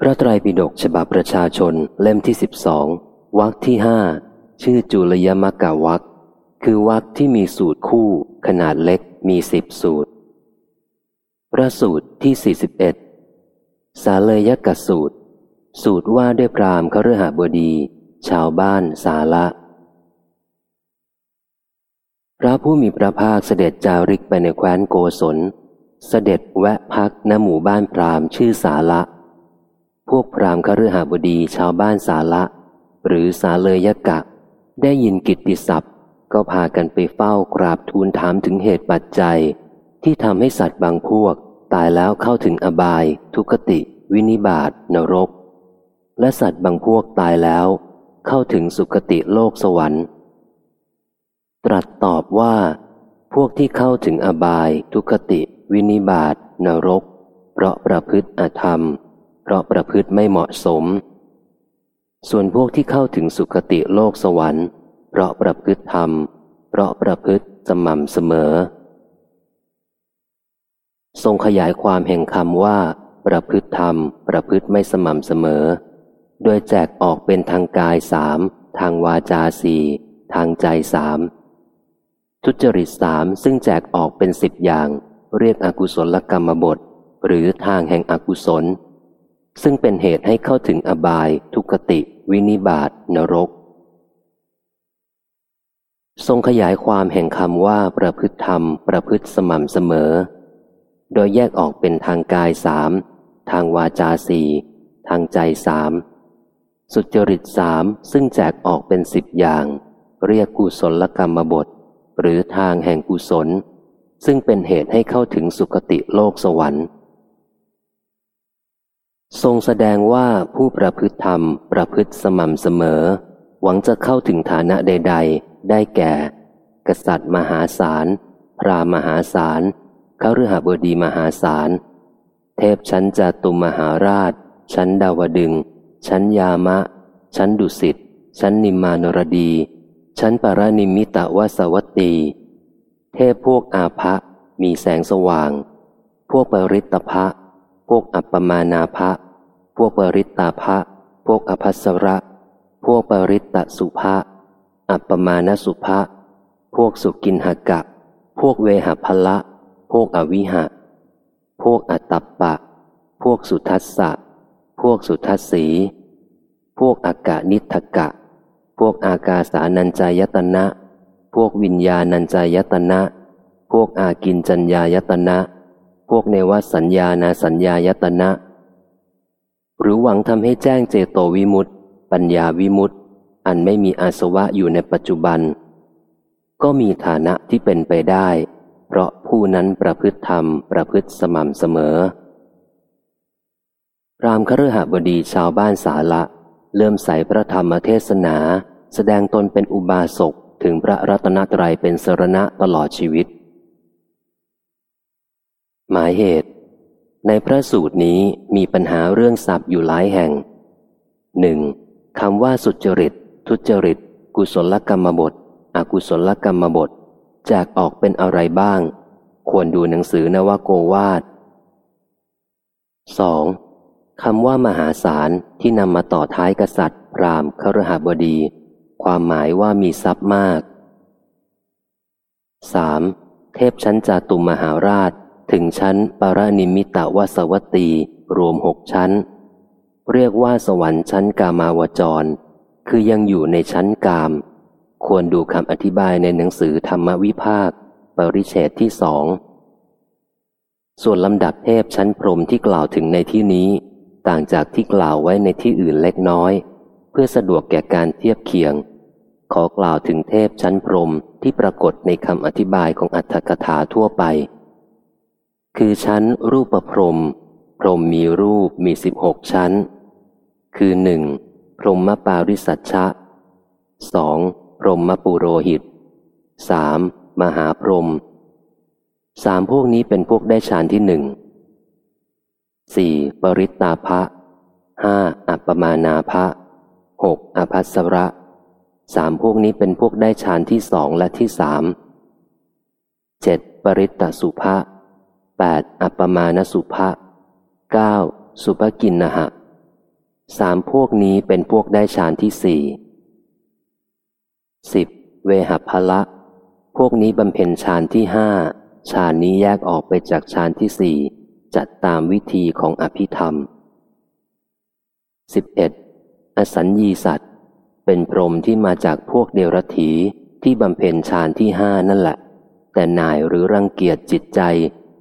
พระไตรปิฎกฉบับประชาชนเล่มที่สิบสองวรรคที่ห้าชื่อจุลยมกะวรรคคือวรรคที่มีสูตรคู่ ขนาดเล็กมีสิบสูตร พระสูตรที่สี่สิบเอ็ดสาเลยกสูตร สูตรว่าด้วยพรามเคฤหบดี ชาวบ้านสาละ พระผู้มีพระภาคเสด็จจาริกไปในแคว้นโกศล เสด็จแวะพักณหมู่บ้านพรามชื่อสาละ พวกพรามคฤหบดีชาวบ้านสาละ หรือสาเลยกะ ได้ยินกิตติศัพท์ ก็พากันไปเฝ้ากราบทูลถามถึงเหตุปัจจัย ที่ทำให้สัตว์บางพวก ตายแล้วเข้าถึงอบาย ทุกติ วินิบาตนรก และสัตว์บางพวกตายแล้ว เข้าถึงสุคติโลกสวรรค์ ตรัสตอบว่า พวกที่เข้าถึงอบาย ทุคติ วินิบาตนรก เพราะประพฤติอธรรม เพราะประพฤติไม่เหมาะสม ส่วนพวกที่เข้าถึงสุคติโลกสวรรค์ เพราะประพฤติธรรม เพราะประพฤติสม่ำเสมอ ทรงขยายความแห่งคำว่า ประพฤติธรรม ประพฤติไม่สม่ำเสมอ โดยแจกออกเป็นทางกายสามทางวาจาสี่ทางใจสามทุจริตสามซึ่งแจกออกเป็นสิบอย่าง เรียกอกุศลกรรมบท หรือทางแห่งอกุศล ซึ่งเป็นเหตุให้เข้าถึงอบาย ทุกติ วินิบาตนรก ทรงขยายความแห่งคำว่าประพฤติธรรม ประพฤติสม่ำเสมอ โดยแยกออกเป็นทางกายสามทางวาจาสี่ทางใจสามสุจริตสามซึ่งแจกออกเป็นสิบอย่าง เรียกกุศลกรรมบท หรือทางแห่งกุศล ซึ่งเป็นเหตุให้เข้าถึงสุคติโลกสวรรค์ ทรงแสดงว่าผู้ประพฤติธรรมประพฤติสม่ำเสมอ หวังจะเข้าถึงฐานะใด ๆ ได้แก่ กษัตริย์มหาศาล พรามหาศาลขาฤหบดีมหาศาล เทพชั้นจตุมหาราช ชั้นดาวดึง ชั้นยามะ ชั้นดุสิต ชั้นนิมมานรดี ชั้นปรานิมิตวสวัตตี เทพพวกอาภะมีแสงสว่าง พวกปริตภะพวกอัปปมานาภะ พวกปริตตาภะพวกอภัสระ พวกปริตตสุภะอัปปมาณสุภะพวกสุกินหกะ พวกเวหพละ พวกอวิหะ พวกอัตตปะ พวกสุทัสสะ พวกสุทัสสี พวกอากานิทกะ พวกอากาสานัญจายตนะ พวกวิญญาณัญจายตนะ พวกอากินจัญญายตนะ พวกเนวสัญญานาสัญญายตนะ หรือหวังทำให้แจ้งเจโตวิมุตติปัญญาวิมุตติอันไม่มีอาสวะอยู่ในปัจจุบัน ก็มีฐานะที่เป็นไปได้ เพราะผู้นั้นประพฤติธรรมประพฤติสม่ำเสมอรามคฤหบดีชาวบ้านสาละเลื่มใส่พระธรรมเทศนา แสดงตนเป็นอุบาสกถึงพระรัตนตรัยเป็นสรณะตลอดชีวิต หมายเหตุ ในพระสูตรนี้มีปัญหาเรื่องศัพท์อยู่หลายแห่งหนึ่งคำว่าสุจริต ทุจริต กุศลกรรมบท อกุศลกรรมบทแจกออกเป็นอะไรบ้าง ควรดูหนังสือนวโกวาท 2. คำว่ามหาศาลที่นำมาต่อท้ายกษัตริย์ พราหมณ์ครหบดี ความหมายว่ามีทรัพย์มาก 3. เทพชั้นจาตุมมหาราช ถึงชั้นปรานิมิตวสวัตตีรวมหกชั้น เรียกว่าสวรรค์ชั้นกามาวจร คือยังอยู่ในชั้นกาม ควรดูคำอธิบายในหนังสือธรรมวิภาค ปริเชตที่สอง ส่วนลำดับเทพชั้นพรมที่กล่าวถึงในที่นี้ ต่างจากที่กล่าวไว้ในที่อื่นเล็กน้อย เพื่อสะดวกแก่การเทียบเคียง ขอกล่าวถึงเทพชั้นพรมที่ปรากฏในคำอธิบายของอัตถกถาทั่วไป คือชั้นรูปประพรม พรมมีรูปมีสิบหกชั้น คือหนึ่งพรหมปาริสัชชะสองพรหมปุโรหิตสามมหาพรมสามพวกนี้เป็นพวกได้ฌานที่หนึ่งสี่ปริตตาภะห้าอัปปมานาภะหกอภัสระสามพวกนี้เป็นพวกได้ฌานที่สองและที่สามเจ็ดปริตตสุภะ แปดอัปปมาณสุภะเก้าสุภกินนะหะสามพวกนี้เป็นพวกได้ฌานที่สี่สิบเวหพละ พวกนี้บำเพ็ญฌานที่ห้าฌานนี้แยกออกไปจากฌานที่สี่จัดตามวิธีของอภิธรรมสิบเอ็ดอสัญญีสัตว์ เป็นพรหมที่มาจากพวกเดรถีที่บำเพ็ญฌานที่ห้านั่นแหละ แต่นายหรือรังเกียจจิตใจ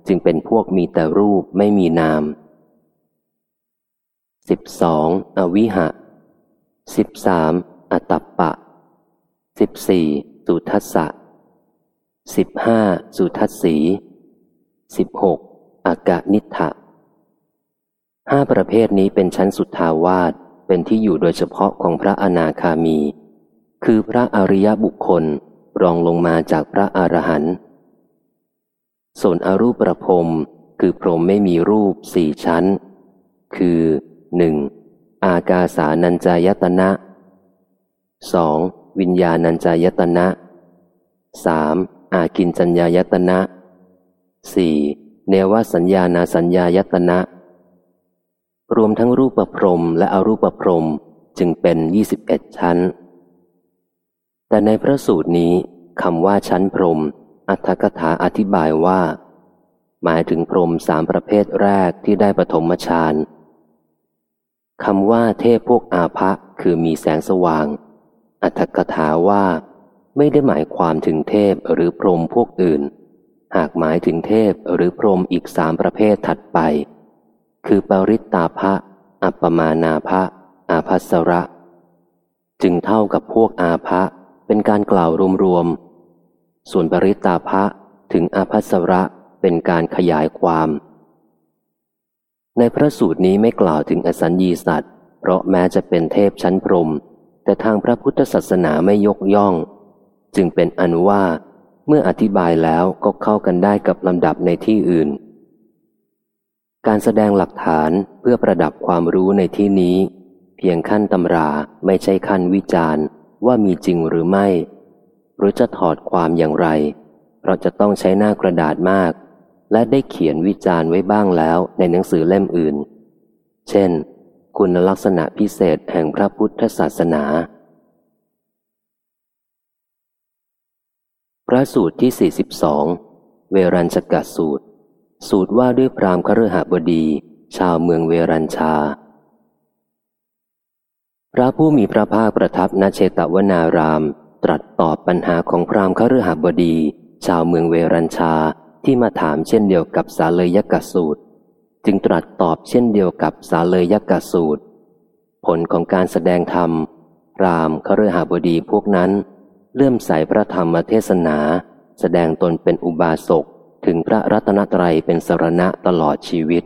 จึงเป็นพวกมีแต่รูปไม่มีนามสิบสองอวิหะสิบสามอตัปปะสิบสี่สุทัสสะสิบห้าสุทัสสีสิบหกอากานิทะห้าประเภทนี้เป็นชั้นสุดทาวาสเป็นที่อยู่โดยเฉพาะของพระอนาคามี คือพระอริยบุคคลรองลงมาจากพระอรหันต์ ส่วนอรูปประพรมคือพรหมไม่มีรูปสี่ชั้น คือหนึ่งอากาสานัญจายตนะสองวิญญาณัญจายตนะสามอากินจัญญายตนะสี่เนวสัญญานาสัญญายตนะ รวมทั้งรูปประพรมและอรูปประพรมจึงเป็นยี่สิบเอ็ดชั้น แต่ในพระสูตรนี้คำว่าชั้นพรม อัตถกถาอธิบายว่า หมายถึงพรมสามประเภทแรกที่ได้ปฐมฌานคำว่าเทพพวกอาภะคือมีแสงสว่าง อัตถกถาว่า ไม่ได้หมายความถึงเทพหรือพรหมพวกอื่น หากหมายถึงเทพหรือพรหมอีกสามประเภทถัดไป คือปริตตาภะอัปปมานาภะอาภัสระ จึงเท่ากับพวกอาภะเป็นการกล่าวรวมๆ ส่วนปริตตาภะถึงอาภัสระเป็นการขยายความ ในพระสูตรนี้ไม่กล่าวถึงอสัญญีสัตว์ เพราะแม้จะเป็นเทพชั้นพรหมแต่ทางพระพุทธศาสนาไม่ยกย่อง จึงเป็นอนุว่า เมื่ออธิบายแล้วก็เข้ากันได้กับลำดับในที่อื่น การแสดงหลักฐานเพื่อประดับความรู้ในที่นี้ เพียงขั้นตำราไม่ใช่ขั้นวิจารณ์ว่ามีจริงหรือไม่ หรือจะถอดความอย่างไร เราจะต้องใช้หน้ากระดาษมาก และได้เขียนวิจารณ์ไว้บ้างแล้วในหนังสือเล่มอื่น เช่น คุณลักษณะพิเศษแห่งพระพุทธศาสนา พระสูตรที่ 42 เวรัญชกสูตร สูตรว่าด้วยพรามคฤหบดี ชาวเมืองเวรัญชาพระผู้มีพระภาคประทับณเชตวนาราม ตรัสตอบปัญหาของพรามคฤหบดี ชาวเมืองเวรัญชาที่มาถามเช่นเดียวกับสาเลยยกสูตร จึงตรัสตอบเช่นเดียวกับสาเลยยกสูตร ผลของการแสดงธรรมพรามคฤหบดีพวกนั้น เลื่อมใสพระธรรมเทศนา แสดงตนเป็นอุบาสกถึงพระรัตนตรัยเป็นสรณะตลอดชีวิต